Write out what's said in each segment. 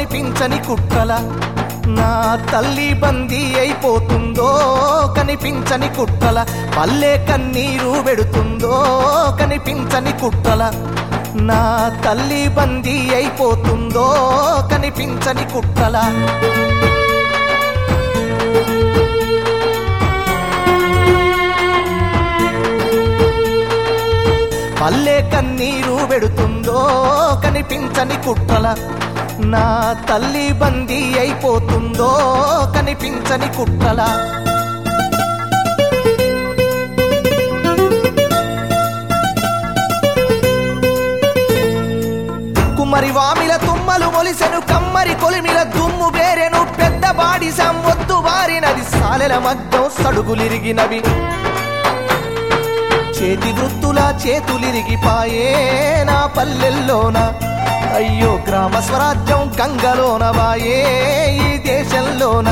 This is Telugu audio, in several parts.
కనిపించని కుట్రల నా తల్లి బందీ అయిపోతుందో కనిపించని కుట్రల పల్లె కన్నీరు పెడుతుందో కనిపించని కుట్రల నా తల్లి బందీ అయిపోతుందో కనిపించని కుట్రల. పల్లె కన్నీరు పెడుతుందో కనిపించని కుట్రల నా తల్లి బందీ అయిపోతుందో కనిపించని కుట్రల. కుమ్మరి వామిల తుమ్మలు మొలిసెను కమ్మరి కొలిమిల దుమ్ము బేరెను పెద్ద బాడి సంవొద్దు వారినది సాలెల మగ్గం సడుగులిరిగినవి. చేతి వృత్తుల చేతులిరిగిపాయే నా పల్లెల్లోనా. అయ్యో గ్రామ స్వరాజ్యం గంగలోన వాయే ఈ దేశంలోన.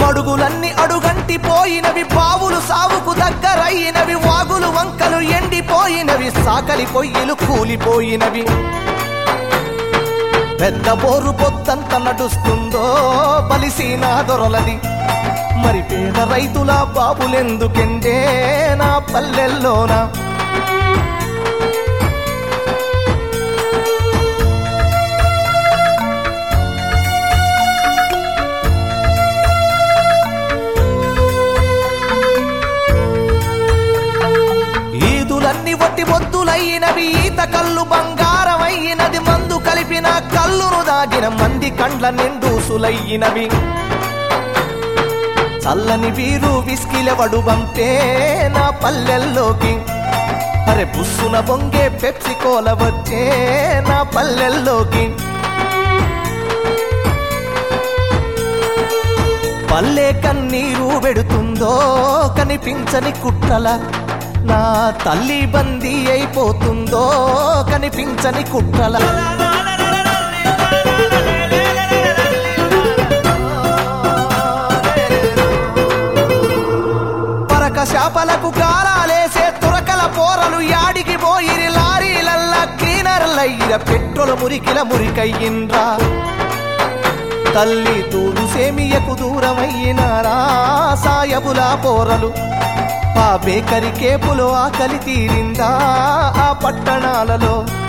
మడుగులన్నీ అడుగంటి పోయినవి బావులు సావుకు దగ్గరయినవి వాగులు వంకలు ఎండిపోయినవి సాకలి కొయ్యలు కూలిపోయినవి. పెద్ద బోరు పొత్తంత నడుస్తుందో బలిసీనా దొరలది. మరి పేద రైతుల బాబులెందుకెండే నా పల్లెల్లోనా? చెప్పిన కళ్ళును దాగిన మంది కండ్ల నిండు సులయ్యినవి. చల్లని వీరు విస్కిలవడు బంపే నా పల్లెల్లోకి. అరే బుస్సున బొంగే పెప్సి కోల వచ్చే నా పల్లెల్లోకి. పల్లె కన్నీరు పెడుతుందో కనిపించని కుట్రల నా తల్లి బందీ అయిపోతుందో కనిపించని కుట్రల. క్లీనర్లయ్యిర పెట్రోల్ మురికిల మురికయ్యిండ్రా. తల్లి తూడు సేమియకు దూరమయ్యినారా సాయబులా పోరలు. ఆ బేకరి కేపులో ఆకలి తీరిందా ఆ పట్టణాలలో?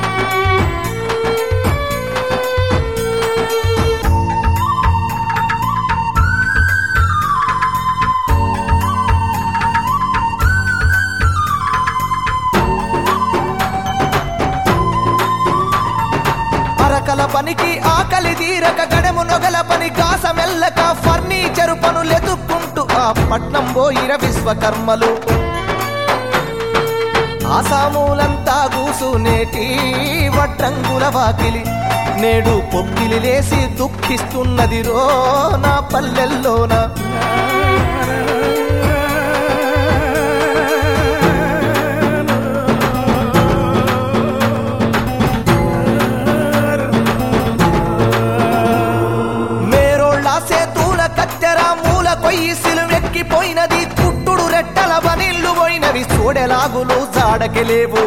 పనికి ఆకలి తీరక గడము నొగల పని కాస మెల్లక ఫర్నిచరు పనులెతుక్కుంటూ ఆ పట్నం పోయిన విశ్వకర్మలు ఆసామూలంతా కూసునేటి వడ్రంగుల వాకిలి. నేడు పొక్కిలి లేసి దుఃఖిస్తున్నది రో నా పల్లెల్లోన. పోయి సిలువెక్కిపోయినది కుట్టుడు రెట్టల బనిల్లు పోయినవి సోడెలాగులు జాడకెలేవు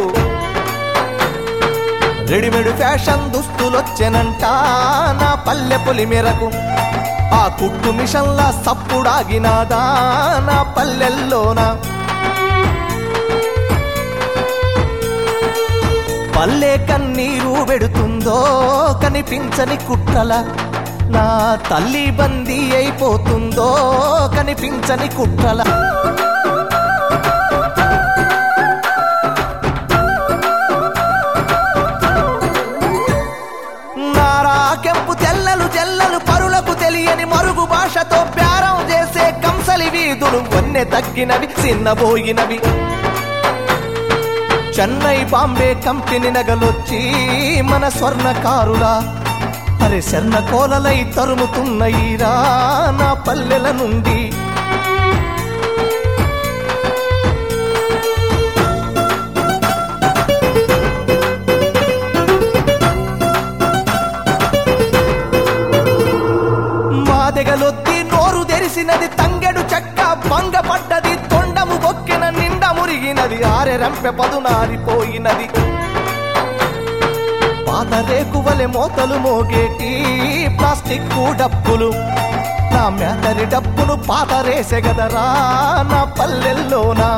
రెడీమేడ్ ఫ్యాషన్ దుస్తులొచ్చెనంట నా పల్లె పొలి మేరకు. ఆ కుట్టు మిషన్లా సప్పుడాగినాదా నా పల్లెల్లోనా. పల్లె కన్నీరు పెడుతుందో కనిపించని కుట్రల నా తల్లి బందీ అయిపోతుందో కనిపించని కుట్రల. నారాకెంపు తెల్లలు జల్లలు పరులకు తెలియని మరుగు భాషతో ప్యారం చేసే కంసలి వీధులు వన్నె తగ్గినవి చిన్నబోయినవి చెన్నై బాంబే కంపెనీ నగలొచ్చి మన స్వర్ణకారులా. అరే శర్ణ కోలలై తరుముతున్నయిరా నా పల్లెల నుండి. తెరిసినది తంగెడు చెక్క భంగపడ్డది తొండము బొక్కెన నిండా మురిగినది ఆరెరంపె పదునారిపోయినది పాత రేకువలె మోతలు మోగేటి ప్లాస్టిక్ డప్పులు నా మేతరి డప్పును పాత రేసెగదరా నా పల్లెల్లోనా?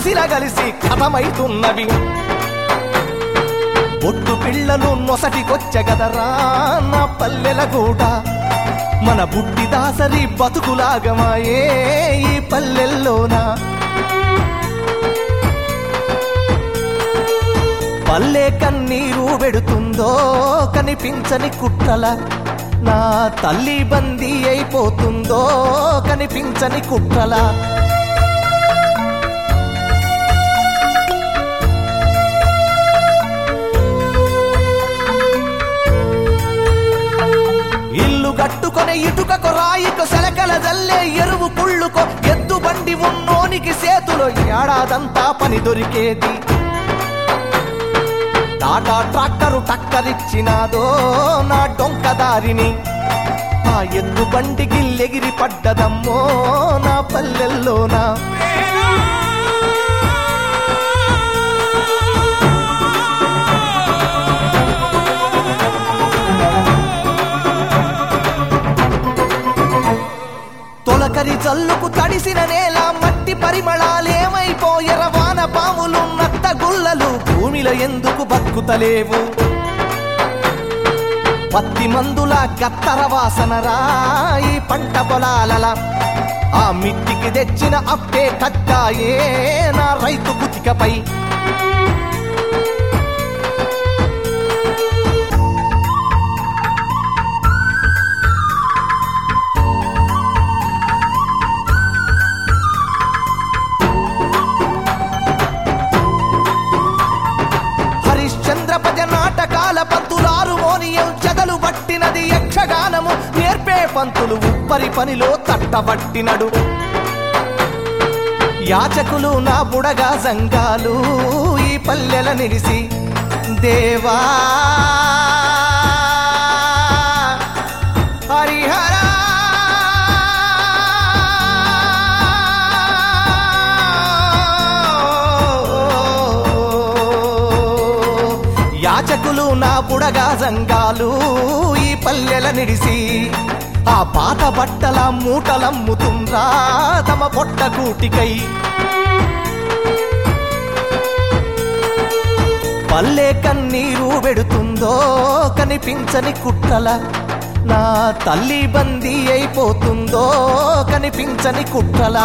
కప్పలు కలిసి కథమైతున్నవి. బొట్టు పిల్లలు నొసటికొచ్చగదరా నా పల్లెల గూట మన బుట్టి దాసరి బతుకులాగమాయే ఈ పల్లెల్లోనా. పల్లె కన్నీరు పెడుతుందో కనిపించని కుట్రల. నా తల్లి బందీ అయిపోతుందో కనిపించని కుట్రల. ఇల్లు ఇటుకకు రాయికు సెలకల జల్లే ఎరువు కుళ్ళుకో. ఎద్దు బండి ఉన్నోనికి సేతులో ఏడాదంతా పని దొరికేది. టాటా ట్రాక్టరు టక్కరిచ్చినాదో నా డొంకదారిని ఆ ఎద్దు బండికి లెగిరి పడ్డదమ్మో నా పల్లెల్లోనా? తొలకరి జల్లుకు తడిసిన నేల మట్టి పరిమళాలేమైపోయర వాన పాములు నత్త గుళ్ళలు భూమిలో ఎందుకు బతుకుతలేవు పత్తి మందుల కత్తర వాసనరా ఈ పంట పొలాలల. ఆ మిట్టికి తెచ్చిన అప్పే కట్టాయే నా రైతు బుతికపై పట్టినది యక్షగానము నేర్పే పంతులు ఉప్పరి పనిలో తట్టబట్టినడు. యాచకులు నా బుడగా సంఘాలు ఈ పల్లెల నిలిసి దేవా బుడగా ఈ పల్లెల నిడిసి ఆ పాత బట్టల మూటలమ్ముతుండ్రా తమ పొట్ట కూటికై. పల్లె కన్నీరు పెడుతుందో కనిపించని కుట్రల నా తల్లి బందీ అయిపోతుందో కనిపించని కుట్రల.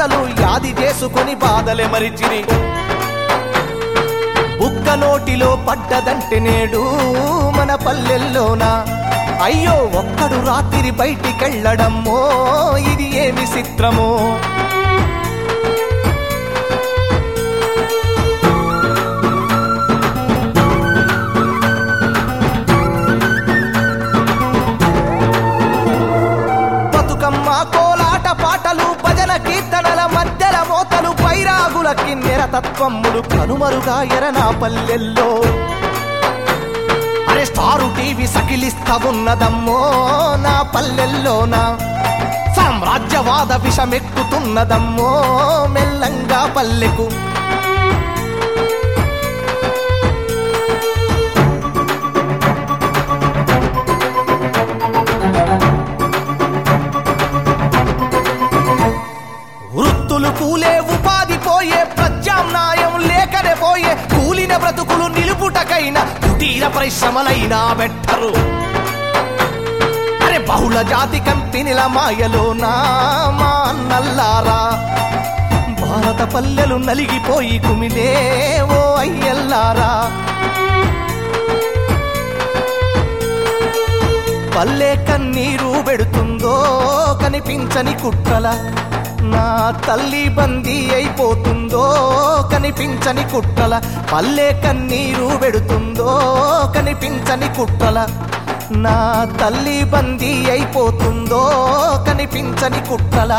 ఎతలు యాది చేసుకొని బాధలే మరిచిరి. బుక్కలోటిలో పడ్డదంటే నేడు మన పల్లెల్లోన? అయ్యో ఒక్కడు రాత్రి బయటికెళ్ళడమ్మో ఇది ఏమి చిత్రమో? బతుకమ్మ కోలాట పాటలు భజన కీర్తన వైరాగుల కిన్నెర తత్వములు కనుమరుగా ఎరనా పల్లెల్లో అరే స్టారు టీవీ సకిలిస్తా ఉన్నదమ్మో నా పల్లెల్లోనా. సామ్రాజ్యవాద విషమెక్కుతున్నదమ్మో మెల్లంగా పల్లెకు. బ్రతుకులు నిలుపుటకైన కుటీర పరిశ్రమలైనా బెట్టరు. అరే బహుళ జాతి కంపెనీల మాయలోనా మా నల్లారా భారత పల్లెలు నలిగిపోయి కుమిలే ఓ అయ్యల్లారా. పల్లె కన్నీరు పెడుతుందో కనిపించని కుట్రల నా తల్లి బందీ అయిపోతుందో కనిపించని కుట్రల పల్లె కన్నీరు పెడుతుందో కనిపించని కుట్రల నా తల్లి బందీ అయిపోతుందో కనిపించని కుట్రల